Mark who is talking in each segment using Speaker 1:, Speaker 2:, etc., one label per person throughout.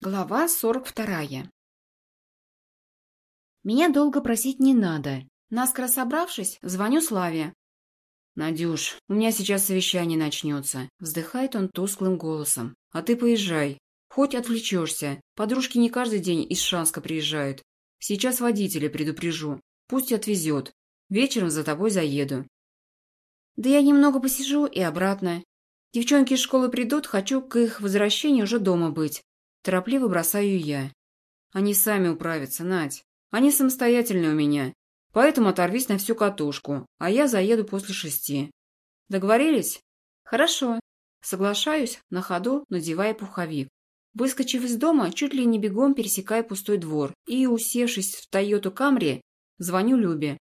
Speaker 1: Глава сорок вторая. Меня долго просить не надо. Наскоро собравшись, звоню Славе. «Надюш, у меня сейчас совещание начнется», — вздыхает он тусклым голосом. «А ты поезжай. Хоть отвлечешься. Подружки не каждый день из Шанска приезжают. Сейчас водителя предупрежу. Пусть отвезет. Вечером за тобой заеду». «Да я немного посижу и обратно. Девчонки из школы придут, хочу к их возвращению уже дома быть. Торопливо бросаю я. Они сами управятся, Надь. Они самостоятельные у меня. Поэтому оторвись на всю катушку, а я заеду после шести. Договорились? Хорошо. Соглашаюсь, на ходу надевая пуховик. Выскочив из дома, чуть ли не бегом пересекая пустой двор и, усевшись в Тойоту Камри, звоню Любе.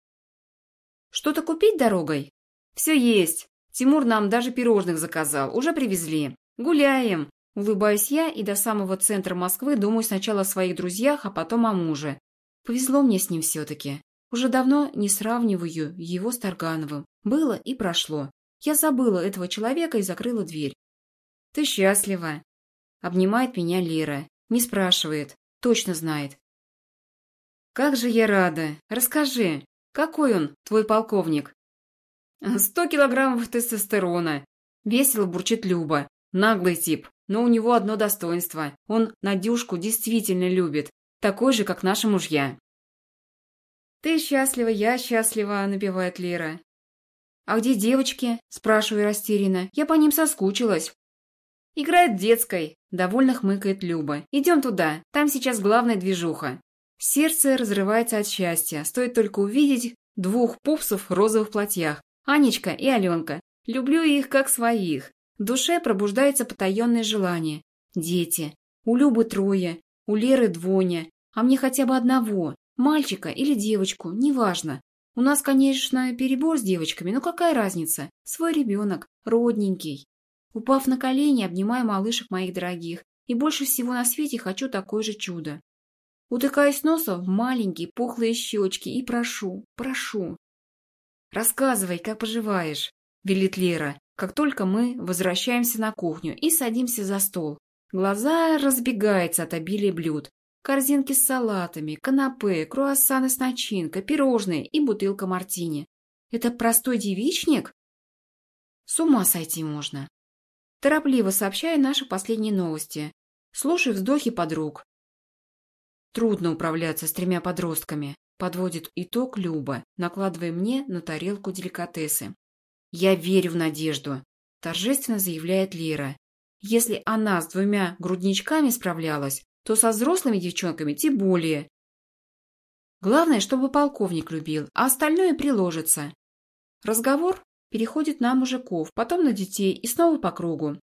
Speaker 1: «Что-то купить дорогой?» «Все есть. Тимур нам даже пирожных заказал. Уже привезли. Гуляем. Улыбаюсь я и до самого центра Москвы думаю сначала о своих друзьях, а потом о муже. Повезло мне с ним все-таки. Уже давно не сравниваю его с Таргановым. Было и прошло. Я забыла этого человека и закрыла дверь. «Ты счастлива?» Обнимает меня Лера. Не спрашивает. Точно знает. «Как же я рада! Расскажи, какой он, твой полковник?» «Сто килограммов тестостерона!» Весело бурчит Люба. Наглый тип. Но у него одно достоинство. Он Надюшку действительно любит. Такой же, как наши мужья. «Ты счастлива, я счастлива», – напевает Лера. «А где девочки?» – спрашиваю растерянно. «Я по ним соскучилась». «Играет детской», – довольно хмыкает Люба. «Идем туда, там сейчас главная движуха». Сердце разрывается от счастья, стоит только увидеть двух пупсов в розовых платьях. Анечка и Аленка. Люблю их как своих. В душе пробуждается потаенное желание. Дети. У Любы трое, у Леры двоня, а мне хотя бы одного, мальчика или девочку, неважно. У нас, конечно, перебор с девочками, но какая разница? Свой ребенок, родненький. Упав на колени, обнимаю малышек моих дорогих, и больше всего на свете хочу такое же чудо. Утыкаюсь носом в маленькие пухлые щечки и прошу, прошу. «Рассказывай, как поживаешь», – велит Лера, как только мы возвращаемся на кухню и садимся за стол. Глаза разбегаются от обилия блюд. Корзинки с салатами, канапе, круассаны с начинкой, пирожные и бутылка мартини. Это простой девичник? С ума сойти можно. Торопливо сообщаю наши последние новости. Слушай вздохи подруг. Трудно управляться с тремя подростками, подводит итог Люба, накладывая мне на тарелку деликатесы. «Я верю в надежду», – торжественно заявляет Лера. «Если она с двумя грудничками справлялась, то со взрослыми девчонками тем более. Главное, чтобы полковник любил, а остальное приложится». Разговор переходит на мужиков, потом на детей и снова по кругу.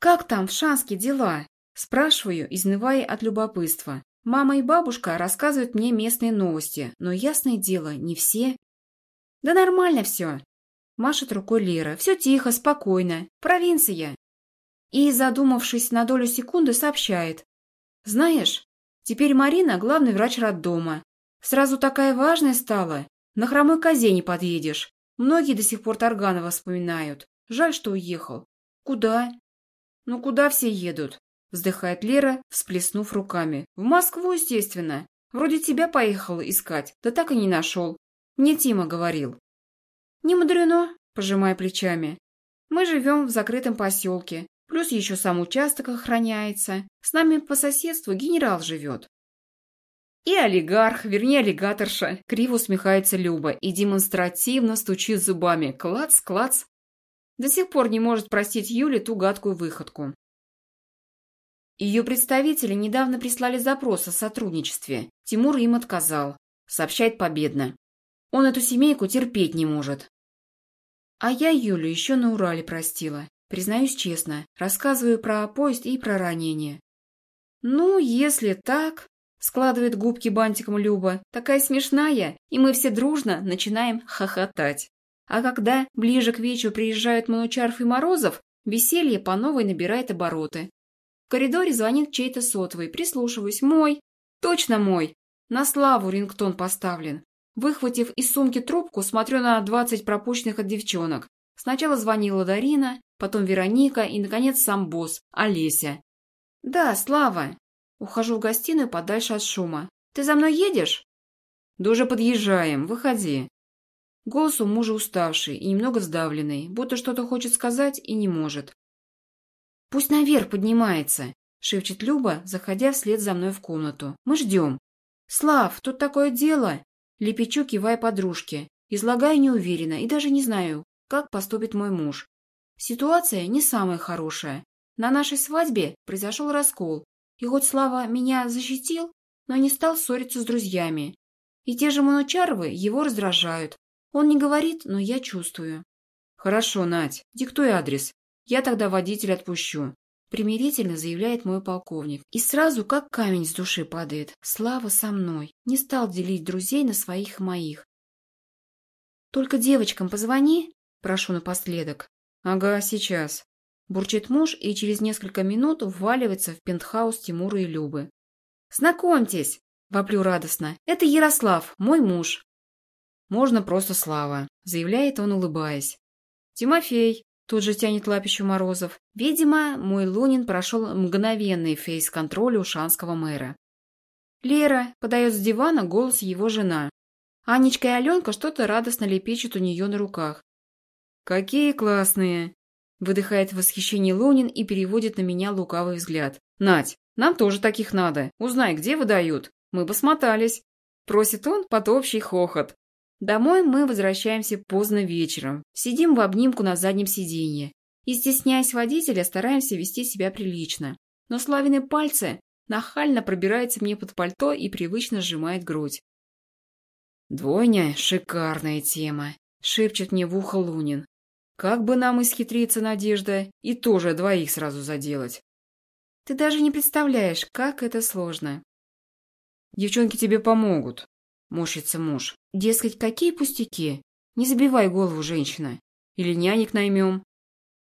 Speaker 1: «Как там в Шанске дела?» – спрашиваю, изнывая от любопытства. Мама и бабушка рассказывают мне местные новости, но, ясное дело, не все. «Да нормально все», Машет рукой Лера. Все тихо, спокойно. Провинция. И, задумавшись на долю секунды, сообщает. Знаешь, теперь Марина главный врач роддома. Сразу такая важная стала. На хромой козе не подъедешь. Многие до сих пор Тарганова вспоминают. Жаль, что уехал. Куда? Ну, куда все едут? Вздыхает Лера, всплеснув руками. В Москву, естественно. Вроде тебя поехал искать, да так и не нашел. Мне Тима говорил. «Не мудрено», – пожимая плечами. «Мы живем в закрытом поселке, плюс еще сам участок охраняется. С нами по соседству генерал живет». «И олигарх, вернее аллигаторша», – криво усмехается Люба и демонстративно стучит зубами. Клац, клац. До сих пор не может простить Юле ту гадкую выходку. Ее представители недавно прислали запрос о сотрудничестве. Тимур им отказал. Сообщает победно. Он эту семейку терпеть не может. А я Юлю еще на Урале простила. Признаюсь честно, рассказываю про поезд и про ранение. «Ну, если так...» — складывает губки бантиком Люба. «Такая смешная, и мы все дружно начинаем хохотать. А когда ближе к вечеру приезжают Манучаров и Морозов, веселье по новой набирает обороты. В коридоре звонит чей-то сотовый, прислушиваюсь. Мой. Точно мой. На славу рингтон поставлен. Выхватив из сумки трубку, смотрю на двадцать пропущенных от девчонок. Сначала звонила Дарина, потом Вероника и, наконец, сам босс, Олеся. «Да, Слава!» Ухожу в гостиную подальше от шума. «Ты за мной едешь?» «Да уже подъезжаем. Выходи». Голос у мужа уставший и немного сдавленный, будто что-то хочет сказать и не может. «Пусть наверх поднимается», — шепчет Люба, заходя вслед за мной в комнату. «Мы ждем». «Слав, тут такое дело!» Лепечу, кивая подружке. Излагаю неуверенно и даже не знаю, как поступит мой муж. Ситуация не самая хорошая. На нашей свадьбе произошел раскол, и хоть Слава меня защитил, но не стал ссориться с друзьями. И те же Манучаровы его раздражают. Он не говорит, но я чувствую. «Хорошо, Надь, диктуй адрес. Я тогда водителя отпущу примирительно заявляет мой полковник. И сразу как камень с души падает. Слава со мной. Не стал делить друзей на своих и моих. «Только девочкам позвони», – прошу напоследок. «Ага, сейчас». Бурчит муж и через несколько минут вваливается в пентхаус Тимура и Любы. «Знакомьтесь!» – воплю радостно. «Это Ярослав, мой муж». «Можно просто Слава», – заявляет он, улыбаясь. «Тимофей», Тут же тянет лапищу Морозов. Видимо, мой Лунин прошел мгновенный фейс-контроль у шанского мэра. Лера подает с дивана голос его жена. Анечка и Аленка что-то радостно лепечут у нее на руках. «Какие классные!» Выдыхает в восхищении Лунин и переводит на меня лукавый взгляд. «Надь, нам тоже таких надо. Узнай, где выдают. Мы бы смотались». Просит он под общий хохот. Домой мы возвращаемся поздно вечером, сидим в обнимку на заднем сиденье и, стесняясь водителя, стараемся вести себя прилично. Но Славины пальцы нахально пробираются мне под пальто и привычно сжимает грудь. «Двойня — шикарная тема», — шепчет мне в ухо Лунин. «Как бы нам исхитриться, Надежда, и тоже двоих сразу заделать?» «Ты даже не представляешь, как это сложно». «Девчонки тебе помогут», морщится муж. Дескать, какие пустяки? Не забивай голову, женщина. Или нянек наймем.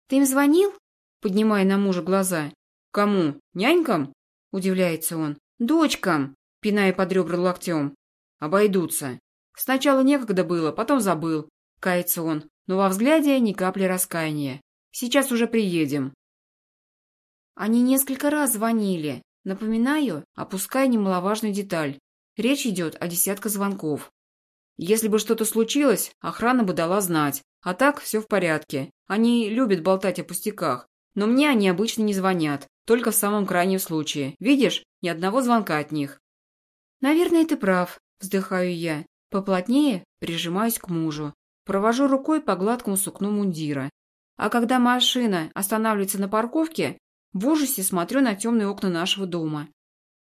Speaker 1: Ты им звонил? Поднимая на мужа глаза. Кому? Нянькам? Удивляется он. Дочкам, пиная под ребра локтем. Обойдутся. Сначала некогда было, потом забыл. Кается он, но во взгляде ни капли раскаяния. Сейчас уже приедем. Они несколько раз звонили. Напоминаю, опуская немаловажную деталь. Речь идет о десятка звонков. Если бы что-то случилось, охрана бы дала знать. А так все в порядке. Они любят болтать о пустяках. Но мне они обычно не звонят. Только в самом крайнем случае. Видишь, ни одного звонка от них. Наверное, ты прав, вздыхаю я. Поплотнее прижимаюсь к мужу. Провожу рукой по гладкому сукну мундира. А когда машина останавливается на парковке, в ужасе смотрю на темные окна нашего дома.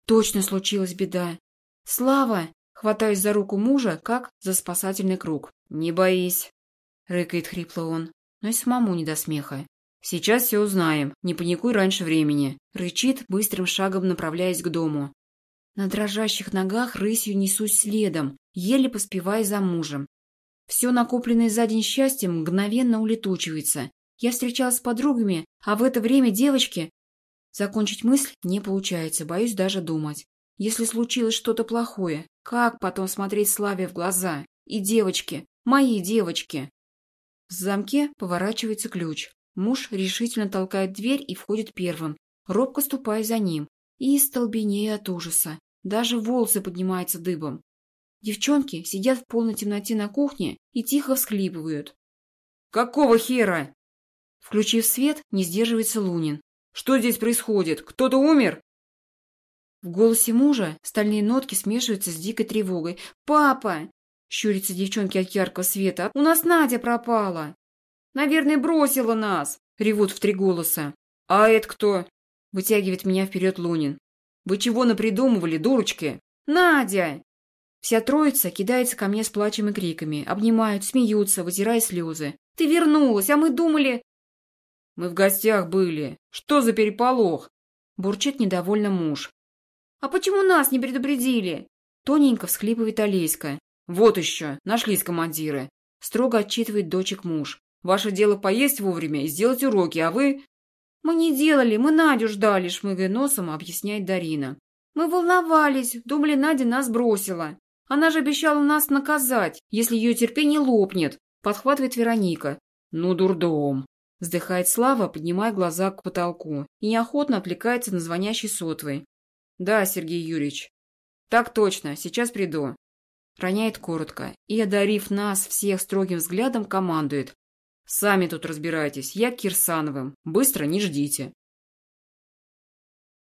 Speaker 1: Точно случилась беда. «Слава!» — хватаюсь за руку мужа, как за спасательный круг. «Не боись!» — рыкает хрипло он, но и самому не до смеха. «Сейчас все узнаем, не паникуй раньше времени!» — рычит, быстрым шагом направляясь к дому. На дрожащих ногах рысью несусь следом, еле поспевая за мужем. Все накопленное за день счастье мгновенно улетучивается. Я встречалась с подругами, а в это время девочки... Закончить мысль не получается, боюсь даже думать. Если случилось что-то плохое, как потом смотреть Славе в глаза? И девочки, мои девочки. В замке поворачивается ключ. Муж решительно толкает дверь и входит первым, робко ступая за ним. И столбенея от ужаса. Даже волосы поднимаются дыбом. Девчонки сидят в полной темноте на кухне и тихо всхлипывают. «Какого хера?» Включив свет, не сдерживается Лунин. «Что здесь происходит? Кто-то умер?» В голосе мужа стальные нотки смешиваются с дикой тревогой. «Папа!» – щурятся девчонки от яркого света. «У нас Надя пропала!» «Наверное, бросила нас!» – ревут в три голоса. «А это кто?» – вытягивает меня вперед Лунин. «Вы чего напридумывали, дурочки?» «Надя!» Вся троица кидается ко мне с плачем и криками, обнимают, смеются, вытирая слезы. «Ты вернулась, а мы думали...» «Мы в гостях были. Что за переполох?» Бурчит недовольно муж. «А почему нас не предупредили?» Тоненько всхлипывает Олеська. «Вот еще, нашлись командиры!» Строго отчитывает дочек муж. «Ваше дело поесть вовремя и сделать уроки, а вы...» «Мы не делали, мы Надю ждали», шмыгая носом, объясняет Дарина. «Мы волновались, думали, Надя нас бросила. Она же обещала нас наказать, если ее терпение лопнет», подхватывает Вероника. «Ну, дурдом!» Вздыхает Слава, поднимая глаза к потолку и неохотно отвлекается на звонящий сотовый. «Да, Сергей Юрьевич». «Так точно, сейчас приду». Роняет коротко и, одарив нас всех строгим взглядом, командует. «Сами тут разбирайтесь, я к Кирсановым. Быстро не ждите».